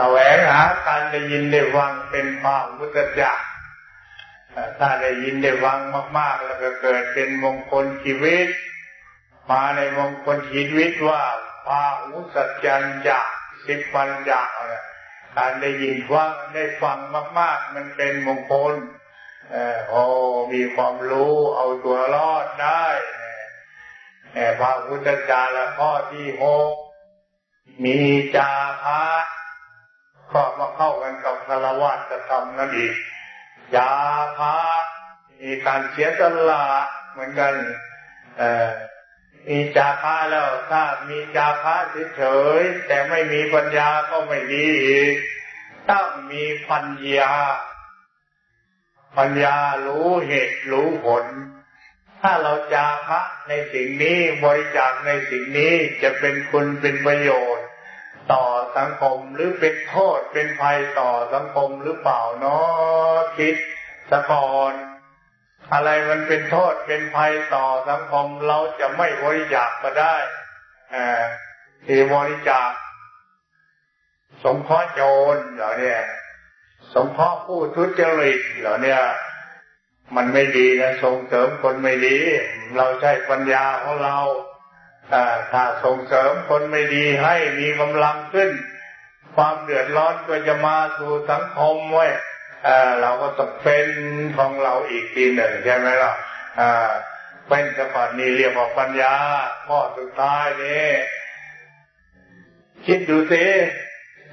แสวงหาการได้ยินได้ฟังเป็นพระพุทธเจ้าถ้าได้ยินได้ฟังมาก ๆ แล้วก็เกิดเป็นมงคลชีวิต มาในมงคลชีวิตว่าพาอุสัจจันจะสิบปัญญาการได้ยินฟังได้ฟังมาก ๆ มันเป็นมงคลโอ้มีความรู้เอาตัวรอดได้พระพุทธเจ้าละข้อที่หกมีจาคะ ก็มาเข้ากันกับคารวะจะทำนั่นอีกจาคะมีการเสียสละเหมือนกัน เออมีจาคะแล้วถ้ามีจาคะเฉยๆแต่ไม่มีปัญญาก็ไม่ดีอีกต้องมีปัญญา ปัญญารู้เหตุรู้ผล ถ้าเราจาคะในสิ่งนี้บริจาคในสิ่งนี้จะเป็นคุณเป็นประโยชน์ ต่อสังคมหรือเป็นโทษเป็นภัยต่อสังคมหรือเปล่าเนาะคิดสะก่อนอะไรมันเป็นโทษเป็นภัยต่อสังคมเราจะไม่บริจาคก็ได้ที่บริจาคสงเคราะห์โจรเหรอเนี่ย สงเคราะห์ผู้ทุจริตเหรอเนี่ย มันไม่ดีนะส่งเสริมคนไม่ดี เราใช้ปัญญาของเรา ถ้าส่งเสริมคนไม่ดีให้มีกำลังขึ้น ความเดือดร้อนก็จะมาสู่สังคมไว้เราก็ต้องเป็นของเราอีกทีหนึ่งใช่ไหมล่ะเป็นสะพานนี้เรียกว่าปัญญาข้อสุดท้ายนี่คิดดูสิ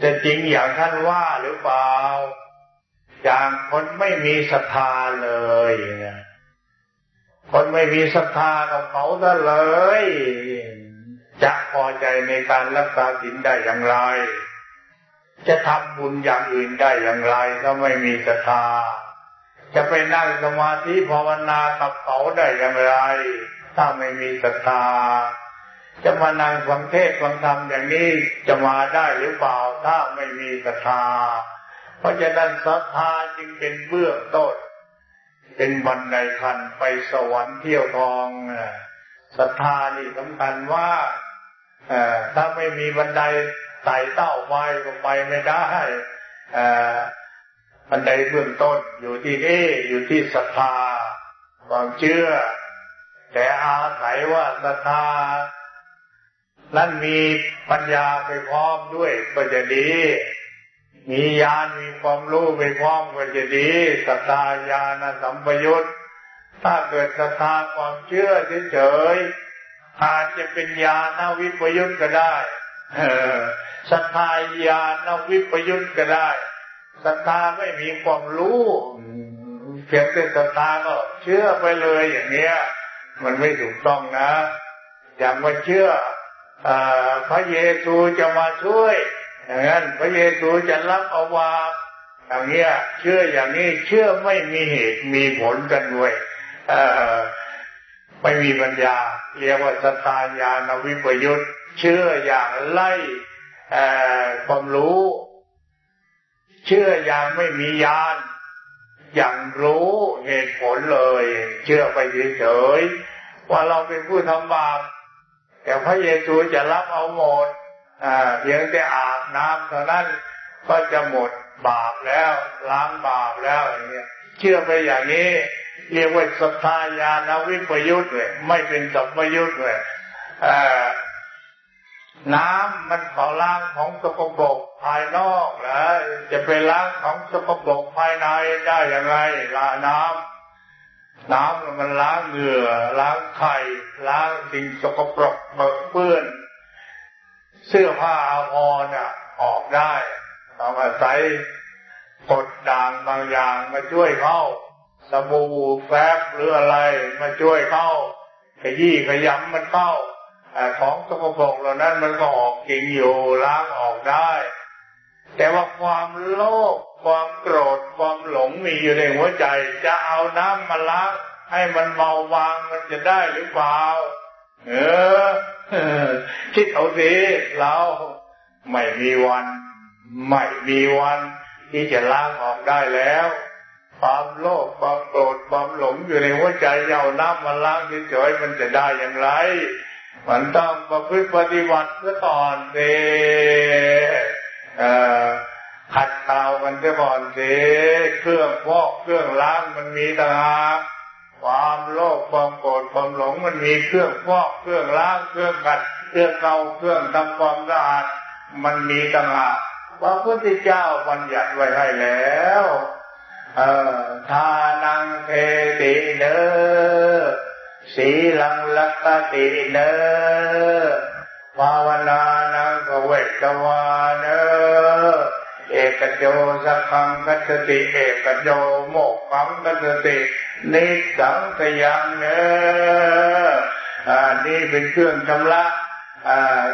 จะจริงอย่างท่านว่าหรือเปล่า อย่างคนไม่มีศรัทธาเลย คนไม่มีศรัทธากับเขาซะเลย จะพอใจในการรักษาศีลได้อย่างไร จะทำบุญอย่างอื่นได้อย่างไร ถ้าไม่มีศรัทธา จะไปนั่งสมาธิภาวนากับเขาได้อย่างไร ถ้าไม่มีศรัทธา จะมานั่งฟังเทศฟังธรรมอย่างนี้จะมาได้หรือเปล่าถ้าไม่มีศรัทธา เพราะฉะนั้นศรัทธาจึงเป็นเบื้องต้น เป็นบันไดคันไปสวรรค์เที่ยวทองศรัทธานี่สำคัญว่าถ้าไม่มีบันไดไต่เต้าไปก็ไปไม่ได้บันไดเบื้องต้นอยู่ที่นี่อยู่ที่ศรัทธาความเชื่อ แต่อาศัยว่าศรัทธานั้นมีปัญญาไปพร้อมด้วยก็จะดี มีญาณมีความรู้ไปพร้อมก็จะดีศรัทธาญาณสัมปยุตถ้าเกิดศรัทธาความเชื่อเฉยๆอาจจะเป็นญาณวิปยุตก็ได้ศรัทธาญาณวิปยุตก็ได้ศรัทธาไม่มีความรู้เพียงแต่ศรัทธาก็เชื่อไปเลยอย่างเนี้ย มันไม่ถูกต้องนะ อย่างมาเชื่อพระเยซูจะมาช่วย อย่างนั้นพระเยซูจะรับเอาวาอย่างเงี้ย เชื่ออย่างนี้เชื่อไม่มีเหตุมีผลกันด้วยไม่มีปัญญา เรียกว่าสตาญาณวิปยุตเชื่ออย่างไล่ความรู้ เชื่ออย่างไม่มีญาณอย่างรู้เหตุผลเลย เชื่อไปเฉยๆว่าเราเป็นผู้ทำบาปแต่พระเยซูจะรับเอาหมด เพียงแต่อาบน้ำเท่านั้นก็จะหมดบาปแล้วล้างบาปแล้วอย่างเงี้ยเชื่อไปอย่างนี้ เรียกว่าสัทธาญาณวิปยุทธ์เลยไม่เป็นสัพยุทธ์เลยน้ำมันขอล้างของสกปรกภายนอกแล้วจะไปล้างของสกปรกภายในได้อย่างไรลาน้ำน้ำมันล้างเหงื่อล้างไข่ล้างสิ่งสกปรกเปื้อน เสื้อผ้าอาภรณ์ออกได้ต้องอาศัยกดด่างบางอย่างมาช่วยเข้าสบู่แฟบหรืออะไรมาช่วยเข้าขยี้ขยำมันเข้าของสกปรกเหล่านั้นมันก็ออกจริงอยู่ล้างออกได้ แต่ว่าความโลภความโกรธความหลงมีอยู่ในหัวใจ จะเอาน้ำมาล้างให้มันเบาบางมันจะได้หรือเปล่า เออคิดเอาสิเราไม่มีวัน ไม่มีวัน ที่จะล้างออกได้แล้ว ความโลภความโกรธความหลงอยู่ในหัวใจเอาน้ำมาล้างเฉยๆมันจะได้อย่างไร มันต้องประพฤติปฏิบัติซะก่อนเออขัดเกลากันจะก่อนสิเครื่องพอกเครื่องล้างมันมีต่างหาก ความโลภความโกรธความหลงมันมีเครื่องฟอกเครื่องล้างเครื่องขัดเครื่องเกาเครื่องทำความสะอาดมันมีต่างหากพระพุทธเจ้าบัญญัติไว้ให้แล้วเออทานังเทติเนอสีลังลักติเนอภาวนานังกเวกวาเนอเอกโจสักขังกัตติเอกโจโมกขังกัตติ นิสังสยังเนออนี่เป็นเครื่องชำระ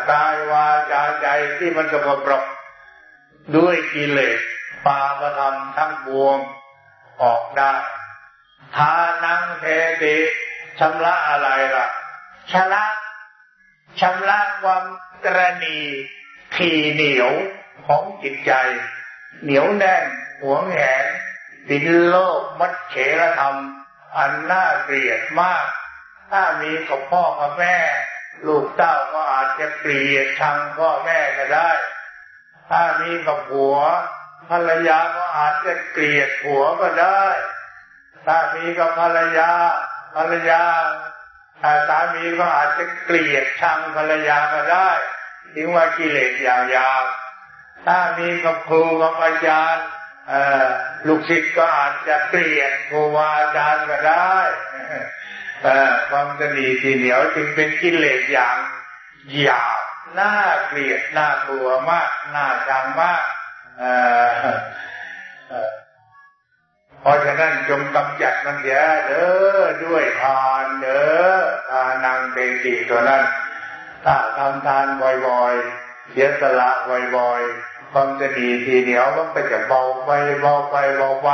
กายวาจาใจที่มันสกปรกด้วยกิเลสปาประธรรมทั้งปวงออกได้ทานังเทติชำระอะไรล่ะชำระชำระความกรณีทีเหนียวของจิตใจ เหนียวแน่นหวงแหน ตินโลกมัดเฉรธรรม อันน่าเกลียดมาก ถ้ามีกับพ่อกับแม่ ลูกเต้าก็อาจจะเกลียดชังพ่อแม่ก็ได้ ถ้ามีกับผัว ภรรยาก็อาจจะเกลียดผัวก็ได้ ถ้ามีกับภรรยา ภรรยาสามีก็อาจจะเกลียดชังภรรยาก็ได้ถึงว่ากิเลสอย่างยาวถ้ามีกับครูกับอาจารย์ ลูกศิษย์ก็อาจจะเกลียดครูอาจารย์ก็ได้ความสนีทีเหนียวจึงเป็นกิเลสอย่างหยาบน่าเกลียดน่ากลัวมากน่าชังมากเพราะฉะนั้นจงกำจัดมันเสียเด้อด้วยทานเด้อทานังเตติตัวนั้นถ้าทำทานบ่อยๆเสียสละบ่อยๆ ความจะดีทีเดียวมันก็จะเบาไปเบาไปเบาไป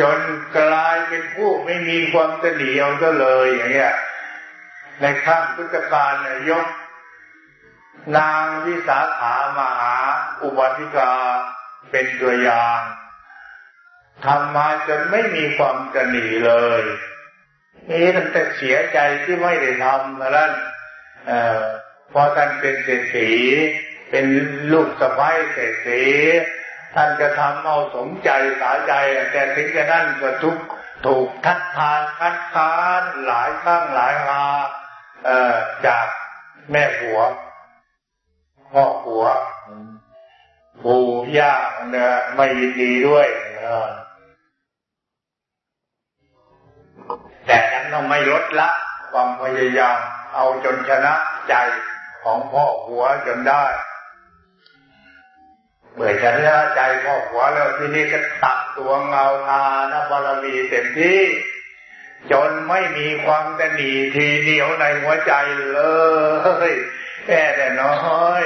จนกลายเป็นผู้ไม่มีความจะหนีเอาซะเลยอย่างเงี้ย ในข้างพุทธกาลเนี่ยยก นางวิสาขามหา อุบัติกาเป็นตัวอย่างทำมาจนไม่มีความกระหนีเลยนี่ตั้งแต่เสียใจที่ไม่ได้ทำนั้นพอท่านเป็นเศรษฐี เป็นลูกสะพ้ายเศรษฐีท่านจะทำเอาสมใจสาใจ แต่ถึงจะนั่นก็ทุกถูกทัดทานคัดค้านหลายครั้งหลายคราจากแม่ผัวพ่อผัวปู่ย่าเนี่ยไม่ยินดีด้วยแต่ฉันต้องไม่ลดละความพยายามเอาจนชนะใจของพ่อหัวจนได้ เมื่อชนะใจพ่อหัวแล้วทีนี้ก็ตักตัวเงาทานบารมีเต็มที่ จนไม่มีความตนีทีเดียวในหัวใจเลยแค่แต่น้อย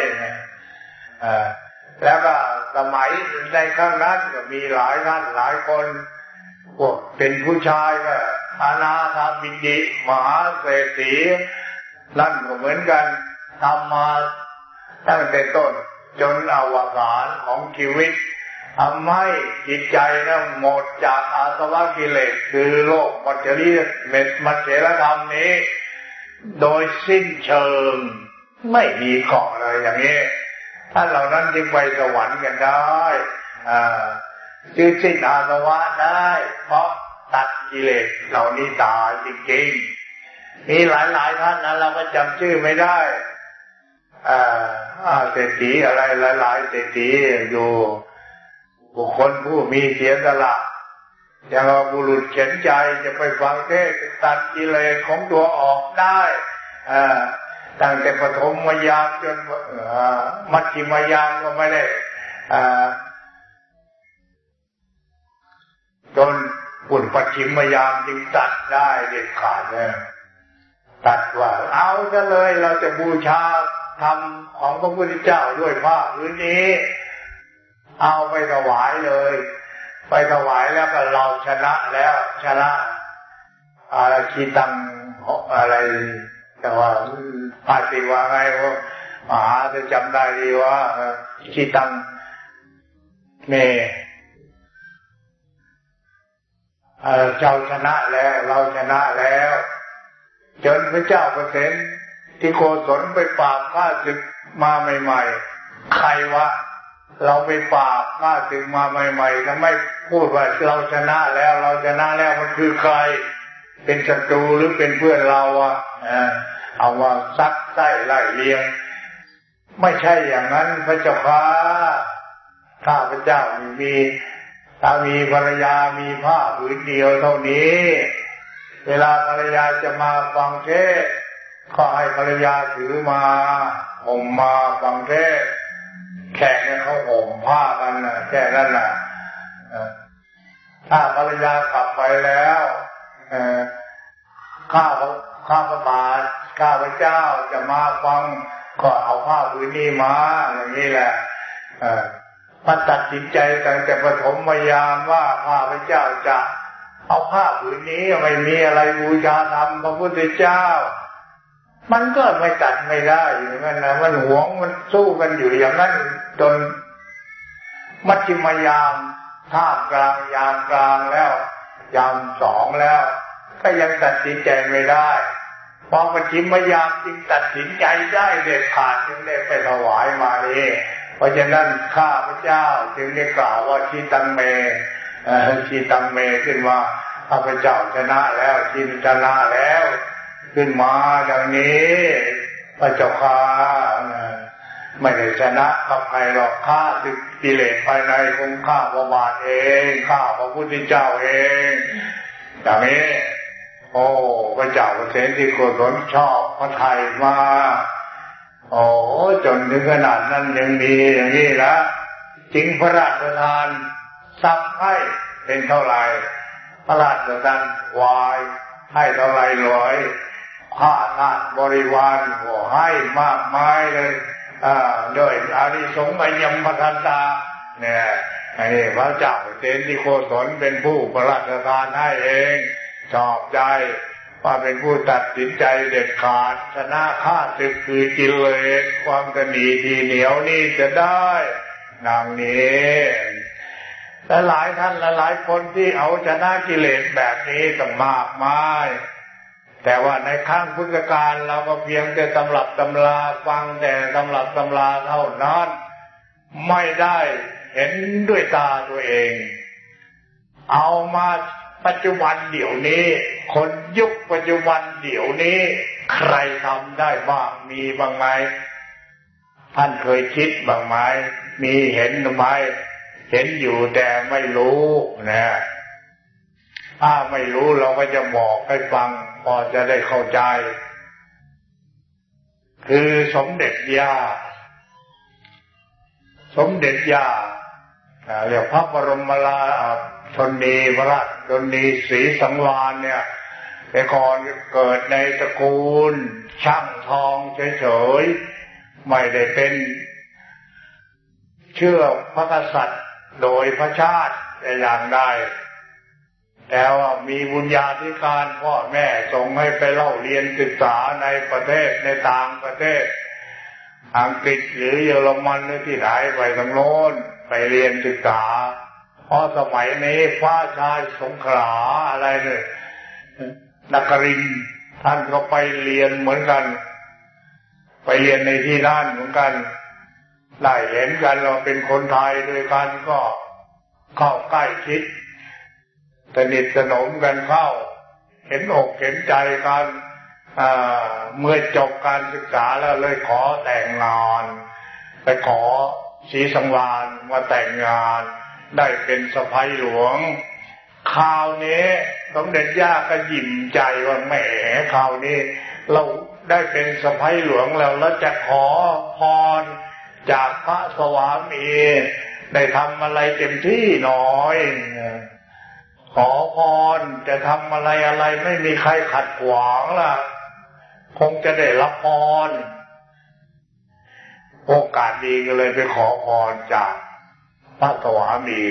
แล้วก็สมัยในข้างนั้นก็มีหลายท่านหลายคนพวกเป็นผู้ชายก็อาณาธาบินดิมหาเศรษฐีนั่นก็เหมือนกันทำมาตั้งแต่ต้น จนอวสานของชีวิตทำให้จิตใจนะหมดจากอาสวะกิเลสคือโลกมัจจริเมตมัจเจรธรรมนี้ โดยสิ้นเชิงไม่มีเกาะเลยอย่างนี้ถ้าเหล่านั้นจึงไปสวรรค์กันได้อ่าจึงสิ้นอาสวะได้ เพราะตัดกิเลสเหล่านี้ตายจริงๆมีหลายๆท่านนะเราก็จำชื่อไม่ได้ เศรษฐีอะไรหลาย ๆเศรษฐีอยู่ บุคคลผู้มีเสียสละอย่างบุรุษเข็นใจจะไปฟังเทศตัดกิเลสของตัวออกได้อ่าตั้งแต่ปฐมมยามจนมัชฌิมยามก็ไม่ได้จนปุ่นปัจฉิมยามจึงตัดได้เด็ดขาดเลยตัดว่า เอาซะเลยเราจะบูชา ทำของพระพุทธเจ้าด้วยผ้าพื้นนี้ เอาไปถวายเลย ไปถวายแล้วก็เราชนะแล้วชนะอะไรคีตังอะไร แต่ว่าปาติว่าไงว่ามหาจะจำได้ดีว่าคีตังเมเจ้าชนะแล้ว เราชนะแล้ว จนพระเจ้าเปรต ที่โคศลไปปราบข้าศึกมาใหม่ ๆ ใครวะ เราไปปราบข้าศึกมาใหม่ๆทำไมพูดว่าเราชนะแล้วเราชนะแล้วมันคือใคร เป็นศัตรูหรือเป็นเพื่อนเราอะเอาว่าซักไส้ไล่เลียง ไม่ใช่อย่างนั้นพระเจ้าค่ะข้าพระเจ้ามีสามีภรรยามีผ้าผืนเดียวเท่านี้ เวลาภรรยาจะมาฟังเทศ ก็ให้ภรรยาถือมาห่มมาฟังเทศแขกเนี่ยเขาห่มผ้ากันนะแค่นั้นนะถ้าภรรยากลับไปแล้วข้าพข้าพระบาทข้าพระเจ้าจะมาฟังก็เอาผ้าผืนนี้มาอย่างนี้แหละมันตัดสินใจตั้งแต่ปฐมมยามว่าข้าพระเจ้าจะ เอาผ้าผืนนี้ไม่มีอะไรบูชาธรรมพระพุทธเจ้า มันก็ไม่ตัดไม่ได้อย่างนั้นนะมันหวงมันสู้กันอยู่อย่างนั้นจนมัชฌิมยามท่ากลางยามกลางแล้ว ยามสองแล้ว ก็ยังตัดสินใจไม่ได้พอมัชฌิมยามจึงตัดสินใจได้เด็ดขาดจึงได้ไปถวายมาเองเพราะฉะนั้นข้าพระเจ้าจึงได้กล่าวว่าชีตังเมชีตังเมขึ้นว่าข้าพเจ้าชนะแล้วชีชนะแล้ว ขึ้นมาอย่างนี้พระเจ้าข้าไม่ได้ชนะกับใครหรอกข้าสึกกิเลสภายในคงข้าประมาทเองข้าพระพุทธเจ้าเองอย่างนี้โอ้พระเจ้าเสนที่โกศลชอบพระไทยมาโอ้จนถึงขนาดนั้นยังมีอย่างนี้ละจริงพระราชทานทรัพย์ให้เป็นเท่าไหร่พระราชทานวายให้เท่าไหร่ร้อย ข้าทานบริวารหัวให้มากมายเลยโดยอาริสงส์ยมพันตาเนี่ยไอ้พระเจ้าเจนที่โคศลเป็นผู้ประราชทานให้เอง ชอบใจว่าเป็นผู้ตัดสินใจเด็ดขาดชนะข้าศึกคือกิเลสความกนีทีเหนียวนี่จะได้นางนี้และหลายท่านและหลายคนที่เอาชนะกิเลสแบบนี้ต่างมากมาย แต่ว่าในข้างพุทธการเราก็เพียงแต่ตำรับตำราฟังแต่ตำรับตำราเท่านั้น ไม่ได้เห็นด้วยตาตัวเอง เอามาปัจจุบันเดี๋ยวนี้ คนยุคปัจจุบันเดี๋ยวนี้ ใครทำได้บ้างมีบ้างไหมท่านเคยคิดบ้างไหมมีเห็นไหมเห็นอยู่แต่ไม่รู้นะถ้าไม่รู้เราก็จะบอกให้ฟัง พอจะได้เข้าใจ คือสมเด็จย่า สมเด็จย่าเรียกพระบรมลาชนนีพระชนนีศรีสังวานเนี่ยแต่ก่อนเกิดในตระกูล ช่างทองเฉยๆ ไม่ได้เป็น เชื่อพระกษัตริย์โดยพระชาติแต่อย่างใด แต่ว่ามีบุญญาธิการพ่อแม่ส่งให้ไปเล่าเรียนศึกษาในประเทศในต่างประเทศ อังกฤษหรือเยอรมันหรือที่ไหนไปทางโน้นไปเรียนศึกษาเพราะสมัยนี้ฟ้าชายสงขลาอะไรเนี่ยนักรินท่านก็ไปเรียนเหมือนกัน ไปเรียนในที่นั่นเหมือนกันได้เห็นกันเราเป็นคนไทยด้วยกันก็เข้าใกล้ชิด สนิทสนมกันเข้า เห็นอกเห็นใจกันเมื่อจบการศึกษาแล้วเลยขอแต่งงาน ไปขอสีสังวานมาแต่งงาน ได้เป็นสะพ้ายหลวงคราวนี้สมเด็จย่าก็ยิ้มใจว่าแหมคราวนี้ เราได้เป็นสะพ้ายหลวงแล้วแล้วจะขอพรจากพระสวามีได้ทำอะไรเต็มที่หน่อย ขอพรจะทำอะไรอะไรไม่มีใครขัดขวางล่ะ คงจะได้รับพรโอกาสดีก็เลยไปขอพรจากพระสวามี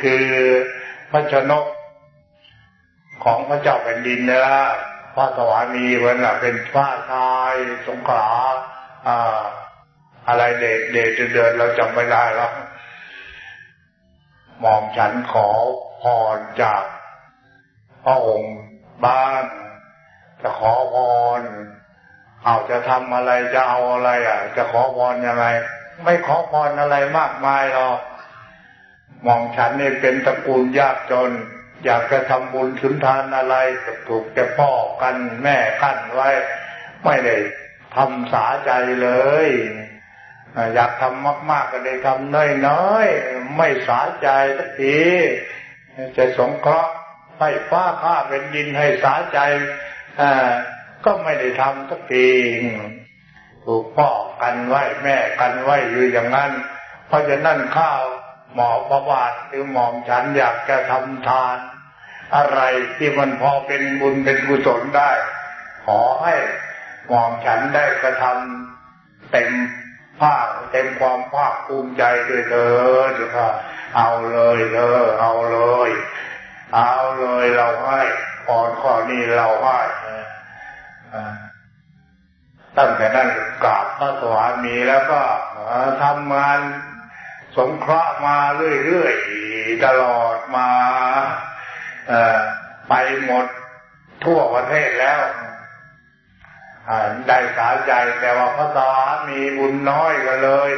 คือพระชนกของพระเจ้าแผ่นดินนะพระสวามีเวนเป็นพระชายสงขลาอ่า อะไรเดชเดชเดินเราจำไม่ได้แล้วมองฉันขอ พรจากพระองค์บ้าน จะขอพรเอาจะทำอะไรจะเอาอะไรอะ จะขอพรยังไง ไม่ขอพรอะไรมากมายหรอกมองฉันนี่เป็นตระกูลยากจน อยากจะทำบุญสุนทานอะไรถูกแต่พ่อกันแม่ขั้นไว้ ไม่ได้ทำสาใจเลยอยากทำมาก ๆ ก็ได้ทำน้อยๆ ไม่สาใจสักที จะสงเคราะห์ให้ฟ้าข้าเป็นดินให้สาใจก็ไม่ได้ทำสักทีถูกพ่อกันไว้แม่กันไว้อยู่อย่างนั้น เพราะฉะนั้นข้าวหมอประวัติหรือหมอมฉันอยากจะทำทาน อะไรที่มันพอเป็นบุญเป็นกุศลได้ ขอให้หมอมฉันได้กระทำเต็ม ภาคเต็มความภาคภูมิใจด้วยเถิดค่ะเอาเลยเธอเอาเลย เอาเลยเราให้พรข้อนี้เราให้ตั้งแต่นั้นกราบพระสวามีแล้วก็ทำงานสงเคราะห์มาเรื่อยๆตลอดมาไปหมดทั่วประเทศแล้ว ได้สาใจแต่ว่าพระสวามีบุญน้อยก็เลย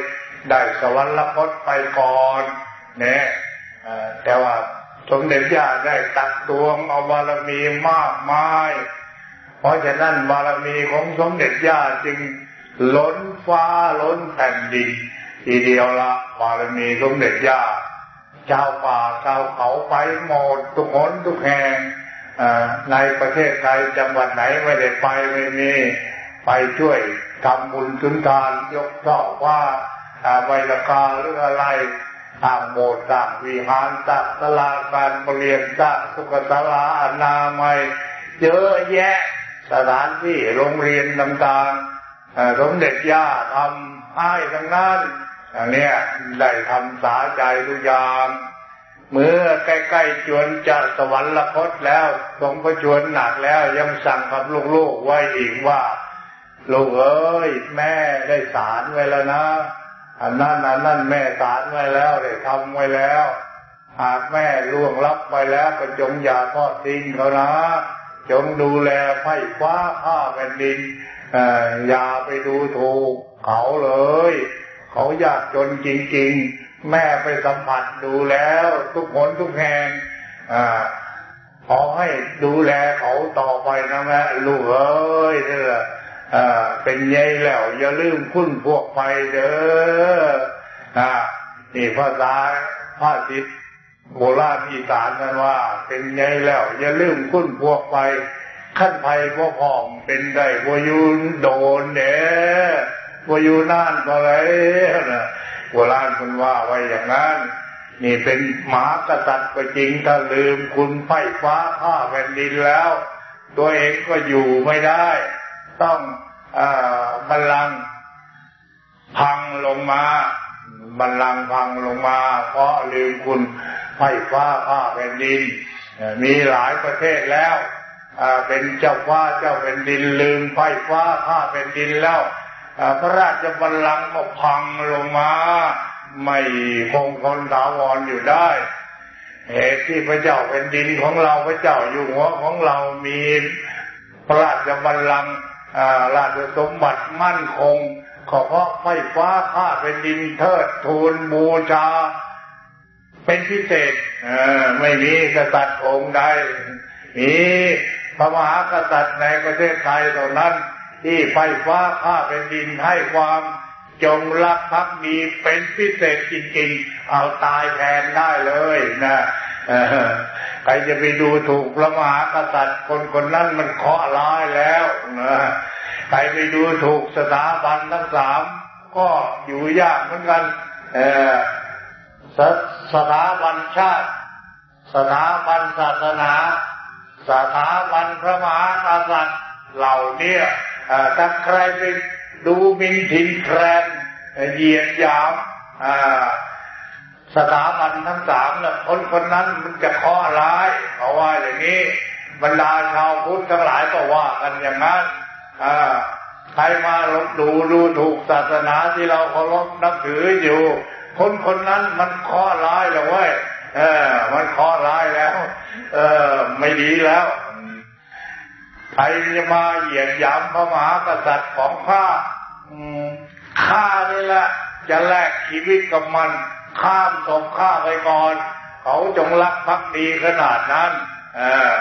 ได้สวรรคตไปก่อนเนี่ยแต่ว่าสมเด็จย่าได้ตักตวงเอาบารมีมากมาย เพราะฉะนั้นบารมีของสมเด็จย่าจึงล้นฟ้าล้นแผ่นดินทีเดียวละบารมีสมเด็จย่าชาวป่าชาวเขาไปหมดทุกคนทุกแห่ง ในประเทศไทยจังหวัดไหนไม่ได้ไปไม่มีไปช่วยทำบุญสุนทานยกเสาว่าไวรกาหรืออะไรสร้างโบสถ์สร้างวิหารสร้างตลาการเปลี่ยนสร้างสุขศาลาอนามัยเยอะแยะสถานที่โรงเรียนต่างๆสมเด็จย่าทำให้ทั้งนั้นอันนี้ได้ทำสาใจทุกอย่าง เมื่อใกล้ๆจวนจะสวรรคตแล้วทรงประชวนหนักแล้วยังสั่งกับลูกๆไว้อีกว่าลูกเอ้ยแม่ได้สารไว้แล้วนะอันนั้นอันนั้นแม่สารไว้แล้วได้ทำไว้แล้ว หากแม่ล่วงลับไปแล้วก็จงอย่าทอดทิ้งเขานะ จงดูแลไฟฟ้าข้าแผ่นดินอย่าไปดูถูกเขาเลย เขายากจนจริงๆ แม่ไปสัมผัสดูแล้วทุกคนทุกแห่งขอให้ดูแลเขาต่อไปนะแม่ลูกเอ้ยนี่แหละเป็นไงแล้ว อย่าลืมคุ้นพวกไปเด้อนี่ภาษาภาษิตโบราณอีสานนั้นว่า เป็นไงแล้ว อย่าลืมคุ้นพวกไป ขั้นภัยพ่อพอมเป็นได้วยูนโดนเน่วยูน่านอะไรนะ โบราณคุณว่าไว้อย่างนั้น นี่เป็นหมากษัตริย์ก็จริงถ้าลืมคุณไฟฟ้าข้าแผ่นดินแล้ว ตัวเองก็อยู่ไม่ได้ ต้องอบาลังพังลงมาบัลลังก์พังลงมาเพราะลืมคุณไฟฟ้าผ้าแผ่นดิน มีหลายประเทศแล้วเป็นเจ้าฟ้าเจ้าแผ่นดินลืมไฟฟ้าผ้าแผ่นดินแล้ว พระราชบัลลังก์ก็พังลงมา ไม่คงทนถาวรอยู่ได้ เหตุที่พระเจ้าแผ่นดินของเราพระเจ้าอยู่หัวของเรามีพระราชบัลลังก์ราชสมบัติมั่นคงขอเพราะไฟฟ้าข้าเป็นดินเทิดทูลบูชา เป็นพิเศษไม่มีกษัตริย์องค์ใดมีพระมหากษัตริย์ในประเทศไทยเท่านั้น ที่ไฟฟ้าข้าเป็นดินให้ความจงรักภักดีเป็นพิเศษจริงๆ เอาตายแทนได้เลยนะใครจะไปดูถูกพระมหากษัตริย์คนคนนั้นมันเคาะร้ายแล้วนะใครไปดูถูกสถาบันทั้งสามก็อยู่ยากเหมือนกันสสถาบันชาติ สถาบันศาสนา สถาบันพระมหากษัตริย์เหล่าเนี้ ถ้าใครไปดูมินทินแครนเหยียดยามสถาบันทั้งสามเนี่ยคนคนนั้นมันจะข้อร้ายเพราะว่าอย่างนี้บรรดาชาวพุทธทั้งหลายก็ว่ากันอย่างนั้นใครมาลบดูดูถูกศาสนาที่เราเคารพนับถืออยู่ คนคนนั้นมันข้อร้ายแล้วเว้ยเออ มันข้อร้ายแล้ว เออ ไม่ดีแล้ว ใครจะมาเหยียดหยามพระมหากษัตริย์ของข้าข้านี่แหละจะแลกชีวิตกับมัน ข้ามสมข้าไปก่อน เขาจงรักภักดีขนาดนั้น เออ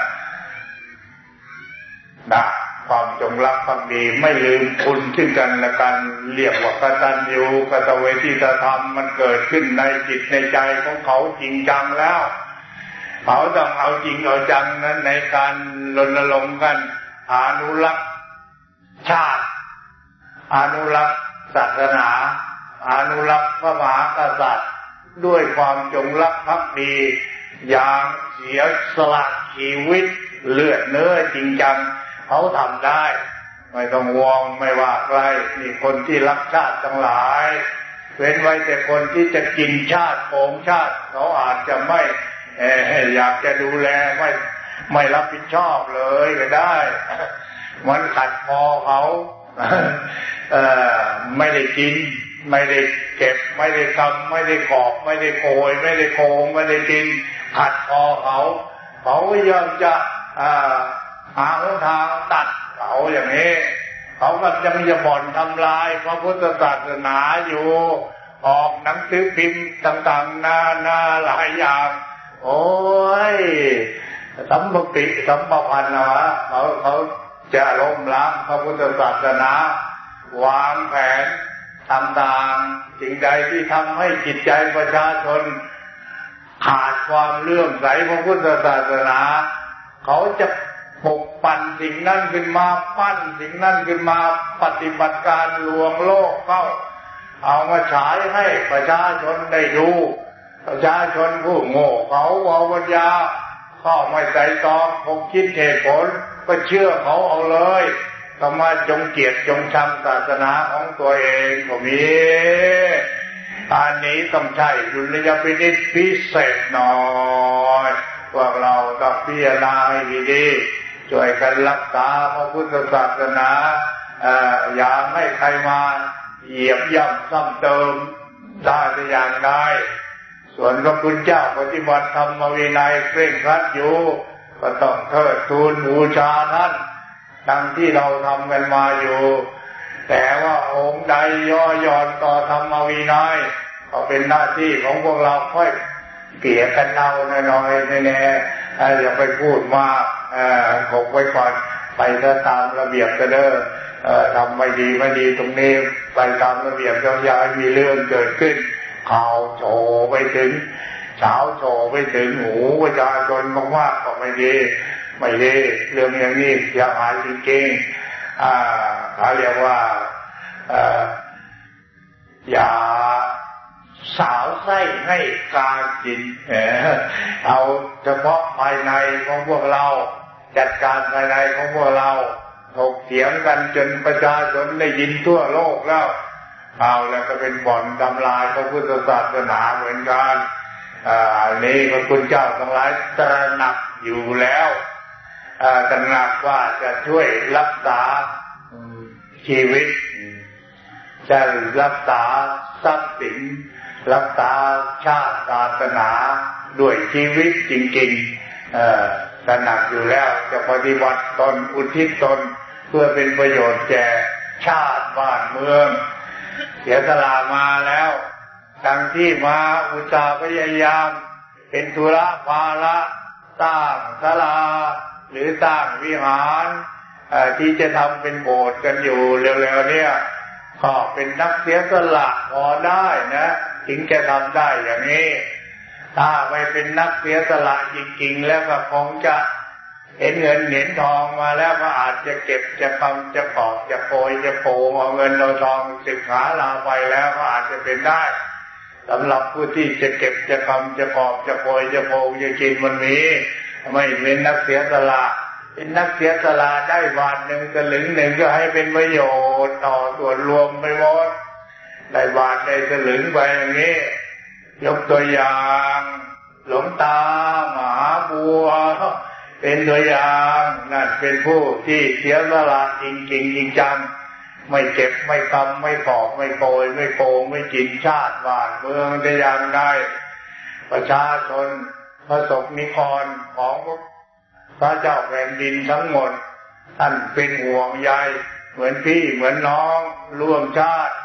นะความจงรักภักดีไม่ลืมคุณซึ่งกันและกันเรียกว่ากตัญญูกตเวทีธรรมมันเกิดขึ้นในจิตในใจของเขาจริงจังแล้ว เขาต้องเอาจริงเอาจังนั้นในการรณรงค์กัน อนุรักษ์ชาติ อนุรักษ์ศาสนา อนุรักษ์พระมหากษัตริย์ ด้วยความจงรักภักดี อย่างเสียสละชีวิตเลือดเนื้อจริงจังเขาทำได้ ไม่ต้องวองไม่ว่าใครมีคนที่รักชาติทั้งหลายเว้นไว้แต่คนที่จะกินชาติโงชาติ เขาอาจจะไม่อยากจะดูแลไม่ ไม่รับผิดชอบเลยก็ได้ มันขัดคอเขาเออไม่ได้กิน ไม่ได้เก็บ ไม่ได้ทำไม่ได้กอบ ไม่ได้โกย ไม่ได้โกงไม่ได้กิน ขัดคอเขาเขาก็ยอมจะหาทางตัดเขาอย่างนี้เขาก็ยังจะบ่อนทำลายพระพุทธศาสนาอยู่ ออกหนังสือพิมพ์ต่างๆ นานาหลายอย่าง โอ้ย สัมปติสัมปพันธ์นะเขาเขาจะล้มล้างพระพุทธศาสนา วางแผนทำตามสิ่งใดที่ทำให้จิตใจประชาชน ขาดความเลื่อมใสพระพุทธศาสนา เขาจะปกปั่นสิ่งนั้นขึ้นมาปั้นสิ่งนั้นขึ้นมาปฏิบัติการลวงโลกเข้า เอามาฉายให้ประชาชนได้ดูประชาชนผู้โง่เขาเอาปัญญา ข้อไม่ใจตองผมคิดเหตุผลก็เชื่อเขาเอาเลยก็มาจงเกียรติจงชังศาสนาของตัวเองก็มีอันนี้ต้องใช้ดุลยพินิจพิเศษหน่อยพวกเราต้องพิจารณาให้ดีๆช่วยกันรักษาพระพุทธศาสนาอย่าให้ใครมาเหยียบย่ำซ้ำเติมได้อย่างใด ส่วนพระคุณเจ้าปฏิบัติธรรมวินัยเคร่งครัดอยู่ก็ต้องเทิดทูนบูชาท่านดังที่เราทำกันมาอยู่ แต่ว่าองค์ใดย่อหย่อนต่อธรรมวินัยก็เป็นหน้าที่ของพวกเราค่อยเกี่ยกันเอาหน่อยๆแน่ๆอย่าไปพูดมากขบไว้ก่อนไปถ้าตามระเบียบกันเด้อทำไม่ดีไม่ดีตรงนี้ไปตามระเบียบยาวๆมีเรื่องเกิดขึ้น ข่าวโฉไปถึงเช้าโฉไปถึงหูประชาชนมากๆก็ไม่ดีไม่ดีเรื่องอย่างนี้อย่าหายจริงๆอ่าเขาเรียกว่าอย่าสาวไส้ให้การกินเอาเฉพาะภายในของพวกเรา จัดการภายในของพวกเราถกเถียงกันจนประชาชนได้ยินทั่วโลกแล้ว เอาแล้วก็เป็นบ่อนทำลายพระพุทธศาสนาเหมือนกันอันนี้พระคุณเจ้าทั้งหลายตระหนักอยู่แล้วตระหนักว่าจะช่วยรักษาชีวิต จะรักษาทรัพย์สิน รักษาชาติศาสนาด้วยชีวิตจริงๆตระหนักอยู่แล้วจะปฏิบัติตนอุทิศตนเพื่อเป็นประโยชน์แก่ชาติบ้านเมือง เสียสละมาแล้วดังที่มาอุตสาห์พยายาม เป็นธุระภาระสร้างศาลาหรือสร้างวิหารที่จะทำเป็นโบสถ์กันอยู่เร็วๆเนี่ยก็เป็นนักเสียสละพอได้นะ ถึงจะทำได้อย่างนี้ ถ้าไม่เป็นนักเสียสละจริงๆแล้วก็คงจะ เห็นเงินเห็นทองมาแล้วก็อาจจะเก็บจะคำจะปอกจะโปยจะโปงเอาเงินเอาทองสิบขาลาไปแล้วก็อาจจะเป็นได้สำหรับผู้ที่จะเก็บจะคำจะปอกจะโปยจะโปงจะกินมันมีไม่เป็นนักเสียสละเป็นนักเสียสละได้บาทหนึ่งกระหลึงหนึ่งก็ให้เป็นประโยชน์ต่อส่วนรวมไปหมดได้บาทได้สลึงไปอย่างนี้ ยกตัวอย่าง หลวงตามหาบัว เป็นตัวอย่างนั่นเป็นผู้ที่เสียสละจริงจริงจริงจังไม่เก็บไม่ทำไม่ปอกไม่โกยไม่โกงไม่จินชาติบ้านเมืองจะยังได้ ประชาชนพระสงฆ์นิครของพระเจ้าแผ่นดินทั้งหมด ท่านเป็นห่วงใยเหมือนพี่เหมือนน้อง ร่วมชาติ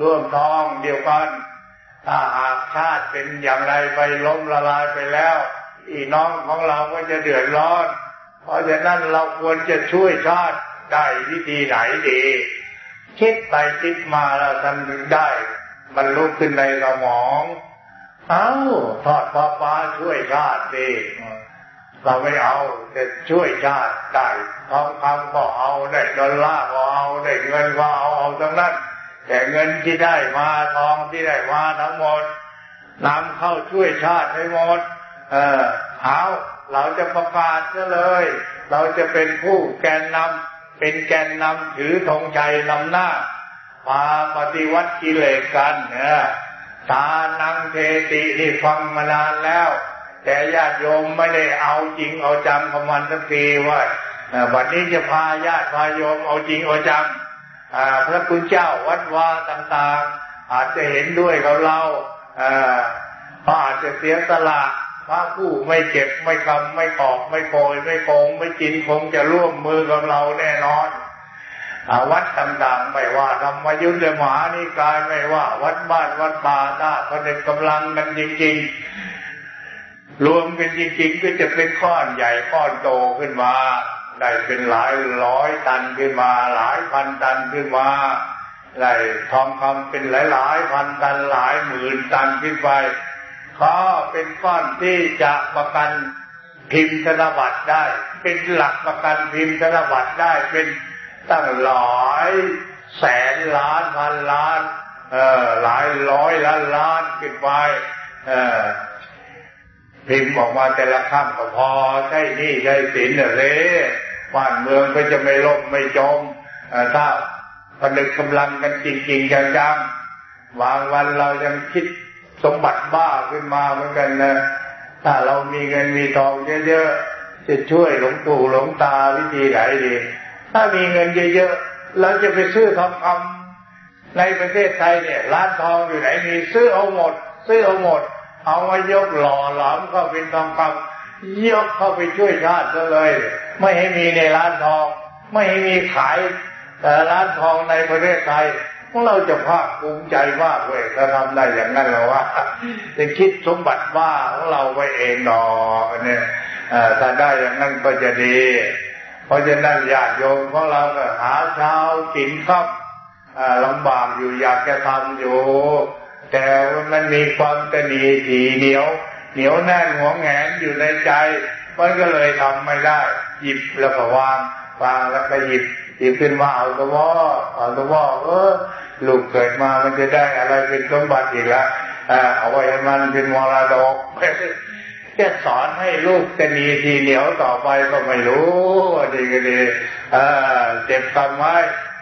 ร่วมท้องเดียวกันถ้าหากชาติเป็นอย่างไรไปล้มละลายไปแล้ว อีน้องของเราก็จะเดือดร้อน เพราะฉะนั้นเราควรจะช่วยชาติได้วิธีไหนดีคิดไปคิดมาแล้วทำได้บรรลุขึ้นในสมอง เอาทอดปลาปลาช่วยชาติดีเราไม่เอาแต่ช่วยชาติได้ทองคำก็เอาได้ดอลลาร์ก็เอาได้เงินก็เอาเอาทั้งนั้น แต่เงินที่ได้มาทองที่ได้มาทั้งหมดนำเข้าช่วยชาติให้หมด เออเอาเราจะประกาศซะเลย เราจะเป็นผู้แกนนำเป็นแกนนำถือธงชัยนำหน้า มาปฏิวัติกิเลสกันเนอตานังเทตินี่ฟังมานานแล้ว แต่ญาติโยมไม่ได้เอาจริงเอาจังของมันสักทีว่าวันนี้จะพาญาติพาโยมเอาจริงเอาจังพระคุณเจ้าวัดวาต่าง ๆ อาจจะเห็นด้วยกับเราอาจจะเสียสละ พระผู้ไม่เก็บไม่คำไม่กอกไม่โกยไม่โกงไม่กินคงจะร่วมมือกับเราแน่นอนอวัดต่างๆไม่ว่าธรรมยุทธมหานิกายไม่ว่า วัดบ้านวัดป่าถ้าพระเด็กกำลังกันจริงๆ รวมกันจริงๆ ก็จะเป็นก้อนใหญ่ก้อนโตขึ้นมา ได้เป็นหลายร้อยตันขึ้นมา หลายพันตันขึ้นมาได้ทองคำเป็นหลายหลายพันตันหลายหมื่นตันขึ้นไป ขาเป็นก้อนที่จะประกันพิมพ์ธนบัตรได้ เป็นหลักประกันพิมพ์ธนบัตรได้เป็นตั้งหลายแสนล้านพันล้านเออหลายร้อยล้านล้านขึ้นไปเออพิมพ์ออกมาแต่ละคำก็พอใช่นี่ใช่สินเลยบ้านเมืองก็จะไม่ล่มไม่จมถ้าผลึกกำลังกันจริงๆจังๆวางวันเรายังคิด สมบัติบ้าขึ้นมาเหมือนกันนะ ถ้าเรามีเงินมีทองเยอะๆจะช่วยหลวงปู่หลวงตาวิธีไหนดี ถ้ามีเงินเยอะๆเราจะไปซื้อทองคำในประเทศไทยเนี่ย ร้านทองอยู่ไหนมีซื้อเอาหมด ซื้อเอาหมด เอามายกหล่อหลอมเข้าเป็นทองคำยกเข้าไปช่วยชาติเลย ไม่ให้มีในร้านทอง ไม่ให้มีขายแต่ร้านทองในประเทศไทย เราจะภาคภูมิใจมากเลยถ้าทำได้อย่างนั้นเราว่าจะคิดสมบัติว่าของเราไว้เองหนอเนี่ยถ้าได้อย่างนั้นก็จะดี เพราะฉะนั้นญาติโยมของเราก็หาเช้ากินข้าวลำบากอยู่อยากจะทำอยู่ แต่มันมีความตนีทีเหนียว เหนียวแน่นหัวแงนอยู่ในใจ มันก็เลยทำไม่ได้ หยิบแล้วก็วางวางแล้วก็หยิบ ยิบขึ้นมาเอาตัวว่าเอาตัวว่าเออลูกเกิดมามันจะได้อะไรเป็นสมบัติอีกละเอาไว้ให้มันเป็นมรดกแค่สอนให้ลูกจะนีทีเหนียวต่อไปก็ไม่รู้ดีก็ดีเจ็บกำไว้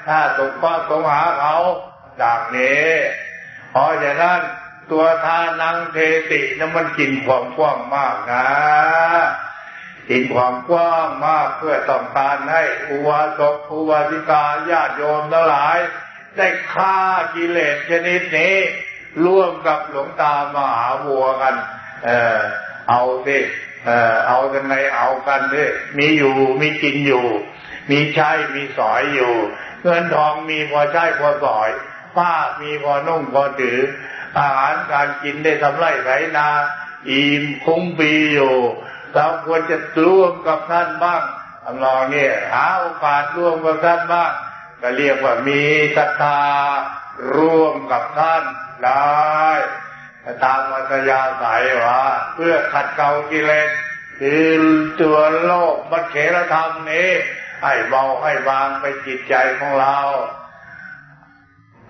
ถ้าตกข้อสงหาเขาดังนี้เพราะฉะนั้นตัวทานังเทตินั้นมันกินความกว้างมากนะ กินความกว้างมากเพื่อต้องการให้อุวาสกอุวาสิกาญาติโยมทั้งหลาย ได้ฆ่ากิเลสชนิดนี้ ร่วมกับหลวงตามหาวัวกัน เออเอาสิเออเอากันไงเอากันดิมีอยู่มีกินอยู่ มีใช้มีสอยอยู่ เงินทองมีพอใช้พอสอย ผ้ามีพอนุ่งพอถือ อาหารการกินได้ทำไรไรนา อิ่มคุ้มปีอยู่ เราควรจะร่วมกับท่านบ้างทำลองนี่หาโอกาสร่วมกับท่านบ้างก็เรียกว่ามีศรัทธาร่วมกับท่านได้ตามวัตยาสายว่าเพื่อขัดเกลากิเลสคือตัวโลกมัจเฉรธรรมนี้ ให้เบาให้วางไปจิตใจของเรา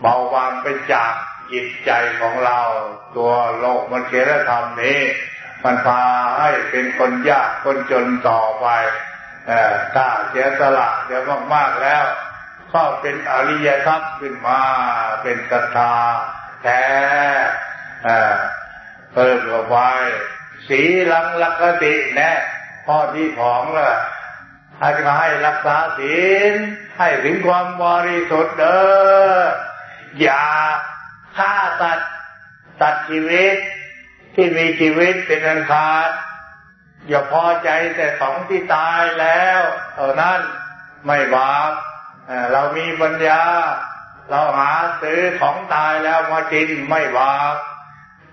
เบาบางไปจากจิตใจของเรา ตัวโลกมันเกลธรรมนี้ มันพาให้เป็นคนยากคนจนต่อไปถ้าเสียสละเสียมากๆแล้วก็เป็นอริยทรัพย์ขึ้นมาเป็นศรัทธาแท้เพิ่มเข้าไปสีลังลักติแน่ข้อที่ของล่ะให้ให้รักษาศีลให้ถึงความบริสุทธิ์เด้ออย่าฆ่าตัดตัดชีวิต ที่มีชีวิตเป็นอันขาดอย่าพอใจแต่สองที่ตายแล้วเท่านั้นไม่บาปเรามีปัญญา เราหาซื้อของตายแล้วมากินไม่บาป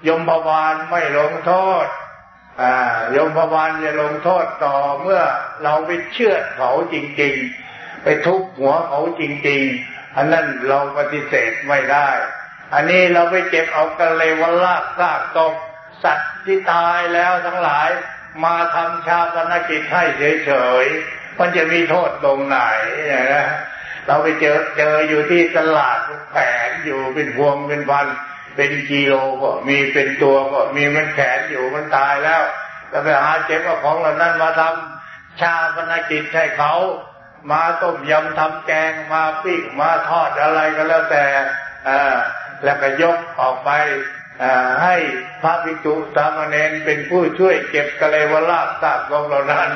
ยมพบาลไม่ลงโทษยมพบาลจะลงโทษต่อเมื่อเราไปเชื่อเขาจริง ๆ ไปทุบหัวเขาจริง ๆ อันนั้นเราปฏิเสธไม่ได้ อันนี้เราไปเก็บเอากระเลวลากซากตก สัตว์ที่ตายแล้วทั้งหลายมาทำชาปนกิจให้เฉยๆ มันจะมีโทษตรงไหนนะเราไปเจอเจออยู่ที่ตลาดแผงอยู่เป็นพวงเป็นพัน เป็นกิโลก็มีเป็นตัวก็มีมันแขนอยู่มันตายแล้วแล้วไปหาเจ็บเอาของเหล่านั้นมาทำชาปนกิจให้เขามาต้มยำทำแกงมาปิ้งมาทอดอะไรก็แล้วแต่แล้วก็ยกออกไป ให้พระภิกษุสามเณรเป็นผู้ช่วยเก็บกะเลวลาบซากของเรานั้น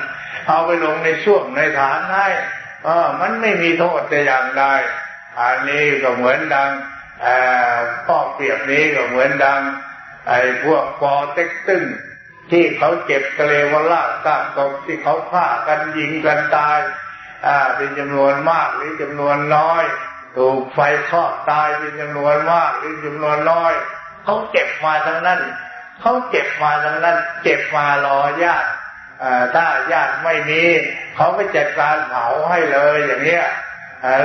เอาไปลงในช่วงในฐานให้อมันไม่มีโทษแต่อย่างใดอันนี้ก็เหมือนดังพ่อเปรียบนี้ก็เหมือนดัง ไอ้พวกปอเต็กตึ้งที่เขาเก็บกะเลวลาบซากศพที่เขาฆ่ากันยิงกันตายเป็นจำนวนมากหรือจำนวนน้อย ถูกไฟคลอกตายเป็นจำนวนมากหรือจำนวนน้อย เขาเก็บมาทั้งนั้นเขาเก็บมาทั้งนั้น เก็บมารอญาติถ้าญาติไม่มีเขาไปจัดการเผาให้เลยอย่างเนี้ย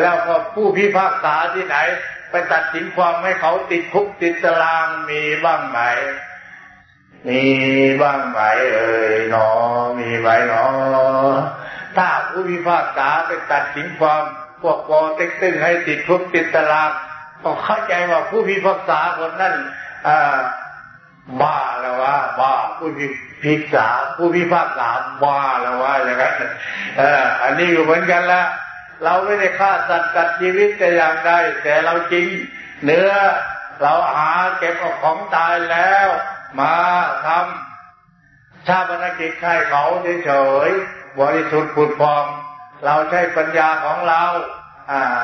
แล้วก็ผู้พิพากษาที่ไหน ไปตัดสินความให้เขาติดคุกติดตารางมีบ้างไหมมีบ้างไหมเอ่ยหนอ มีไหมหนอ ถ้าผู้พิพากษาไปตัดสินความพวกปอเต็กตึงให้ติดคุกติดตารางก็เข้าใจว่าผู้พิพากษาคนนั้น บ้าแล้วว่าบ้าผู้พิพากษาผู้พิพากษาบ้าแล้วว่าอย่างนั้นอันนี้ก็เหมือนกันละเราไม่ได้ฆ่าสัตว์กัดชีวิตแต่อย่างใดแต่เราจริงเนื้อเราหาเก็บเอาของตายแล้ว มาทำชาบนกิจให้เขาเฉยๆบริสุทธิ์ผุดพอง เราใช้ปัญญาของเรา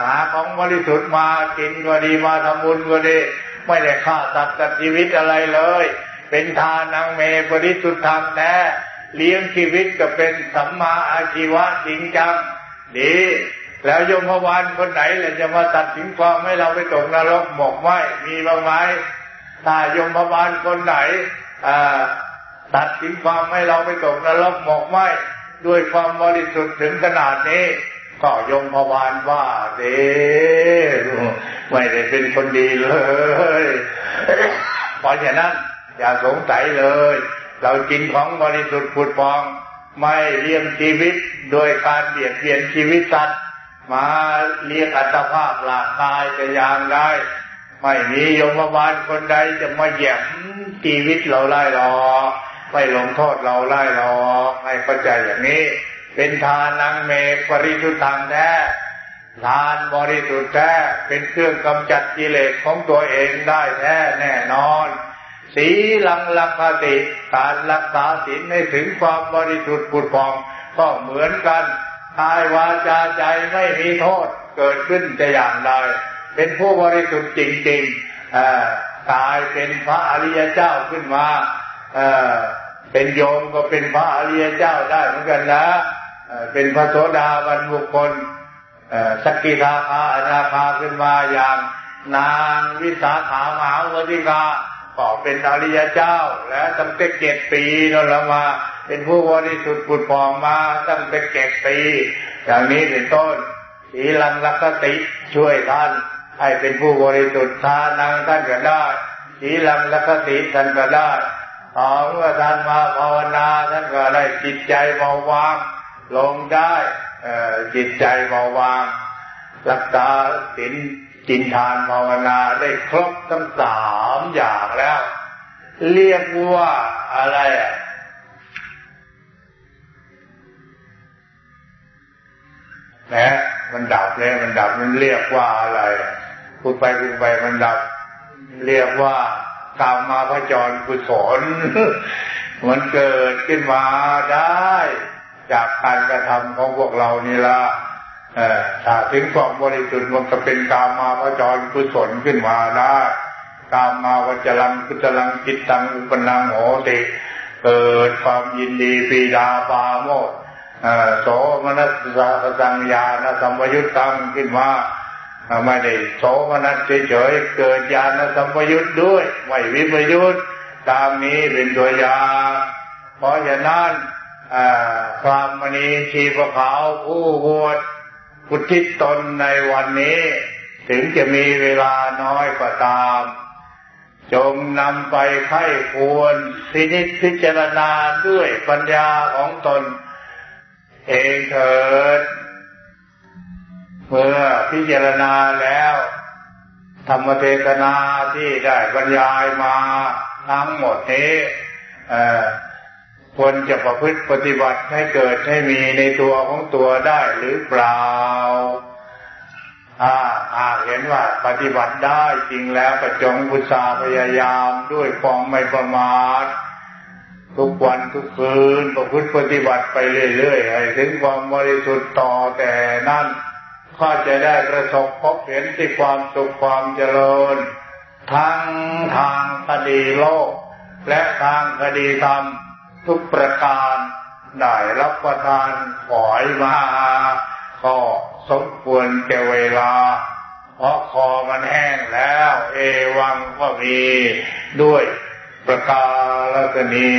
หาของบริสุทธิ์มากินก็ดีมาทำบุญก็ดี ไม่ได้ฆ่าสัตว์กับชีวิตอะไรเลย เป็นทานังเมบริสุทธิ์ทางแท้เลี้ยงชีวิตก็เป็นสัมมาอาชีวะจริงจังดีแล้วยมพวานคนไหนเลยจะมาตัดสินความให้เราไปตกนรกหมกไหมมีบ้างไหมถ้ายมพวานคนไหนตัดสินความให้เราไปตกนรกหมกไหมด้วยความบริสุทธิ์ถึงขนาดนี้ ก็ยมพวานว่าเด้ไม่ได้เป็นคนดีเลยเพราะฉะนั้น อย่าสงสัยเลย เรากินของบริสุทธิ์ผุดฟอง ไม่เลี้ยงชีวิตโดยการเบียดเบียนชีวิตสัตว์มาเลี้ยงอัตภาพหลากกายจะยางได้ ไม่มียมบาลคนใดจะมาแย่งชีวิตเราไล่หรอไม่ลงโทษเราไล่หรอให้เข้าใจอย่างนี้ เป็นทานังเมปริสุทธังแท้ทานบริสุทธิ์แท้เป็นเครื่องกำจัดกิเลสของตัวเองได้แท้แน่นอน สีลังลักติการรักษาศีลให้ถึงความบริสุทธิ์ผุดพอง ก็เหมือนกันกายวาจาใจไม่มีโทษเกิดขึ้นจะอย่างใดเป็นผู้บริสุทธิ์จริงๆกายเป็นพระอริยเจ้าขึ้นมาเป็นโยมก็เป็นพระอริยเจ้าได้เหมือนกันนะ เป็นพระโสดาบันบุคคลสกิทาคาอนาคาขึ้นมาอย่างนางวิสาขามหาวติกาก็เป็นอริยเจ้า และตั้งแต่เจ็ดปีนั่นละมา เป็นผู้บริสุทธิ์ปุดปองมาตั้งแต่เจ็ดปี อย่างนี้เป็นต้นสีลังลักติช่วยท่านให้เป็นผู้บริสุทธิ์ทานังท่านก็ได้สีลังลักติท่านก็ได้พอเมื่อท่านมาภาวนาท่านก็ได้จิตใจเบาบาง ลงได้จิตใจเบาบาง รักษาศีลจินทานภาวนาได้ครบทั้งสามอย่างแล้ว เรียกว่าอะไรอะนะมันดับเลยมันดับมันเรียกว่าอะไรพูดไปพูดไปมันดับ เรียกว่ากรรมาพจรกุศลมันเกิดขึ้นมาได้ จากการกระทำของพวกเรานี่ละถ้าถึงความบริสุทธิ์มันก็เป็นกามมาพจรกุศลขึ้นมาได้กามมาวจรังกุจรังจิตตังอุปนังโหติเกิดความยินดีปีดาปาโมดโสมนัสสะสังญาณสัมยุตตังขึ้นมาไม่ได้โสมนัสเฉยๆเกิดญาณสัมยุทธ์ด้วยไม่วิปยุทธ์ตามนี้เป็นตัวอย่างเพราะฉะนั้น ความมณีชีพขาวผู้บวชพุทธิตนในวันนี้ ถึงจะมีเวลาน้อยก็าตาม จงนำไปไข้ควรพินิจพิจารณาด้วยปัญญาของตน เองเถิด เมื่อพิจารณาแล้ว ธรรมเทศนาที่ได้บรรยายมาทั้งหมดนี้ ควรจะประพฤติปฏิบัติให้เกิดให้มีในตัวของตัวได้หรือเปล่าถ้าหาเห็นว่าปฏิบัติได้จริงแล้วประจงบุษาพยายามด้วยความไม่ประมาททุกวันทุกคืนประพฤติปฏิบัติไปเรื่อยๆให้ถึงความบริสุทธิ์ต่อแต่นั้นก็จะได้ประสบพบเห็นที่ความสุขความเจริญ ทั้งทางคดีโลก และทางคดีธรรม ทุกประการได้รับประทานขอยมาก็สมควรแก่เวลา เพราะคอมันแห้งแล้ว เอวังก็มีด้วยประกาศนี